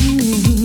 you.